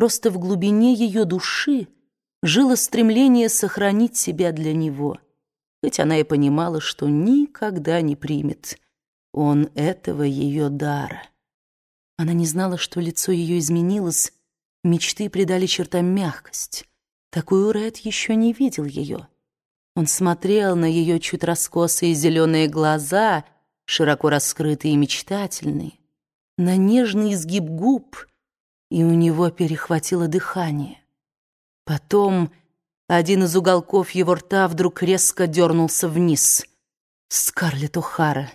Просто в глубине ее души жило стремление сохранить себя для него, хоть она и понимала, что никогда не примет он этого ее дара. Она не знала, что лицо ее изменилось, мечты придали чертам мягкость. Такую Ред еще не видел ее. Он смотрел на ее чуть раскосые зеленые глаза, широко раскрытые и мечтательные, на нежный изгиб губ, и у него перехватило дыхание. Потом один из уголков его рта вдруг резко дернулся вниз. «Скарлетт О'Хара,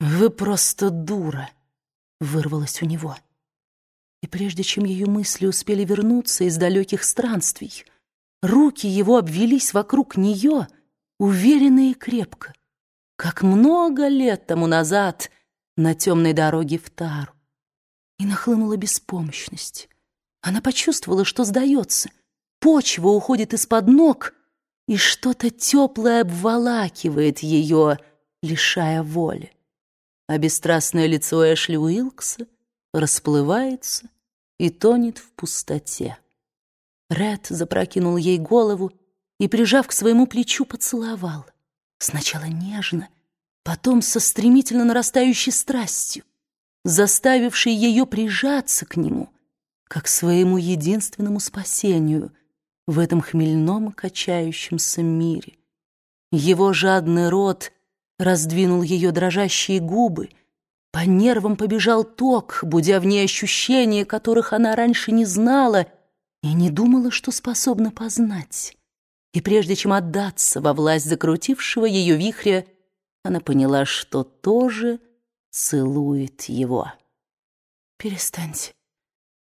вы просто дура!» — вырвалось у него. И прежде чем ее мысли успели вернуться из далеких странствий, руки его обвелись вокруг нее, уверенно и крепко, как много лет тому назад на темной дороге в Тару. И нахлынула беспомощность. Она почувствовала, что сдается. Почва уходит из-под ног, и что-то теплое обволакивает ее, лишая воли. А бесстрастное лицо Эшли Уилкса расплывается и тонет в пустоте. Ред запрокинул ей голову и, прижав к своему плечу, поцеловал. Сначала нежно, потом со стремительно нарастающей страстью заставивший ее прижаться к нему, как к своему единственному спасению в этом хмельном качающемся мире. Его жадный рот раздвинул ее дрожащие губы, по нервам побежал ток, будя в ней ощущения, которых она раньше не знала и не думала, что способна познать. И прежде чем отдаться во власть закрутившего ее вихря, она поняла, что тоже целует его. «Перестаньте.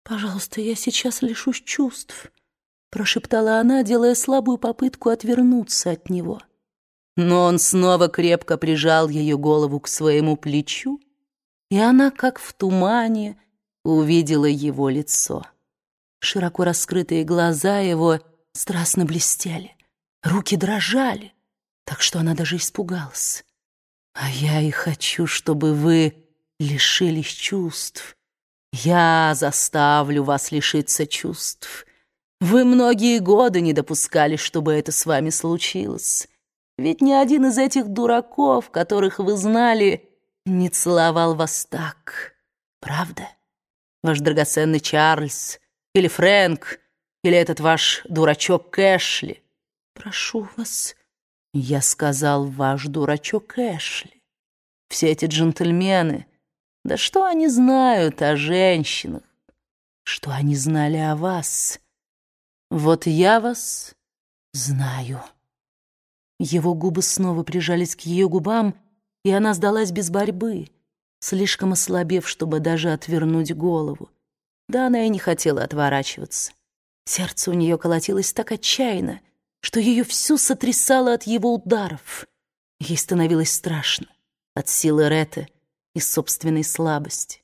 Пожалуйста, я сейчас лишусь чувств», — прошептала она, делая слабую попытку отвернуться от него. Но он снова крепко прижал ее голову к своему плечу, и она, как в тумане, увидела его лицо. Широко раскрытые глаза его страстно блестели, руки дрожали, так что она даже испугалась. А я и хочу, чтобы вы лишились чувств. Я заставлю вас лишиться чувств. Вы многие годы не допускали, чтобы это с вами случилось. Ведь ни один из этих дураков, которых вы знали, не целовал вас так. Правда? Ваш драгоценный Чарльз или Фрэнк или этот ваш дурачок Кэшли. Прошу вас, я сказал, ваш дурачок Эшли. Все эти джентльмены, да что они знают о женщинах? Что они знали о вас? Вот я вас знаю. Его губы снова прижались к ее губам, и она сдалась без борьбы, слишком ослабев, чтобы даже отвернуть голову. Да она и не хотела отворачиваться. Сердце у нее колотилось так отчаянно, что ее всю сотрясало от его ударов. Ей становилось страшно от силы Ретта и собственной слабости.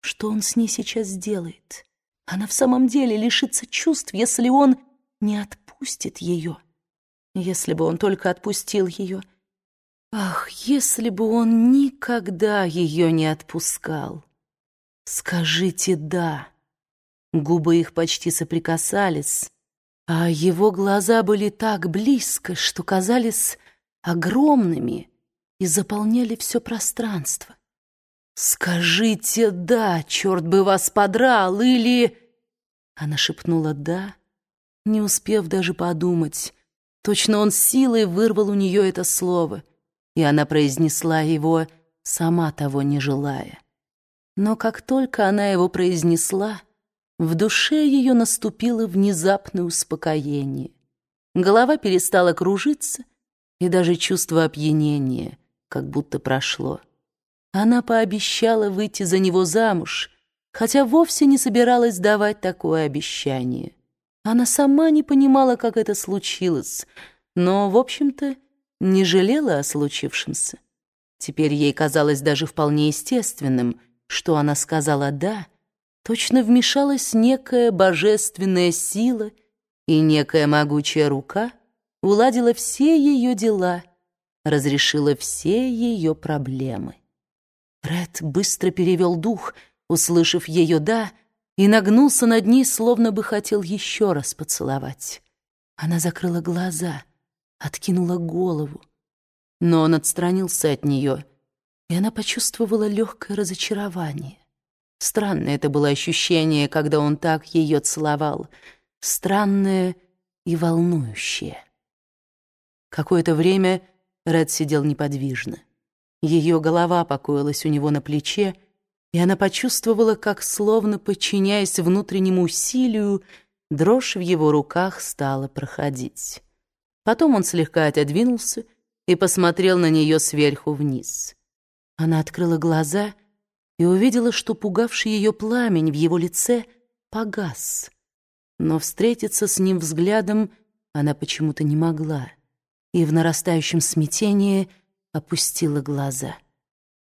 Что он с ней сейчас сделает? Она в самом деле лишится чувств, если он не отпустит ее. Если бы он только отпустил ее. Ах, если бы он никогда ее не отпускал. Скажите «да». Губы их почти соприкасались, а его глаза были так близко, что казались огромными и заполняли все пространство. «Скажите «да», черт бы вас подрал, или...» Она шепнула «да», не успев даже подумать. Точно он силой вырвал у нее это слово, и она произнесла его, сама того не желая. Но как только она его произнесла, в душе ее наступило внезапное успокоение. Голова перестала кружиться, и даже чувство опьянения как будто прошло. Она пообещала выйти за него замуж, хотя вовсе не собиралась давать такое обещание. Она сама не понимала, как это случилось, но, в общем-то, не жалела о случившемся. Теперь ей казалось даже вполне естественным, что она сказала «да», точно вмешалась некая божественная сила, и некая могучая рука уладила все ее дела, разрешила все ее проблемы. Ред быстро перевел дух, услышав ее «да», и нагнулся над ней, словно бы хотел еще раз поцеловать. Она закрыла глаза, откинула голову. Но он отстранился от нее, и она почувствовала легкое разочарование. Странное это было ощущение, когда он так ее целовал. Странное и волнующее. Какое-то время Ред сидел неподвижно. Ее голова покоилась у него на плече, и она почувствовала, как, словно подчиняясь внутреннему усилию, дрожь в его руках стала проходить. Потом он слегка отодвинулся и посмотрел на нее сверху вниз. Она открыла глаза и увидела, что пугавший ее пламень в его лице погас. Но встретиться с ним взглядом она почему-то не могла и в нарастающем смятении опустила глаза.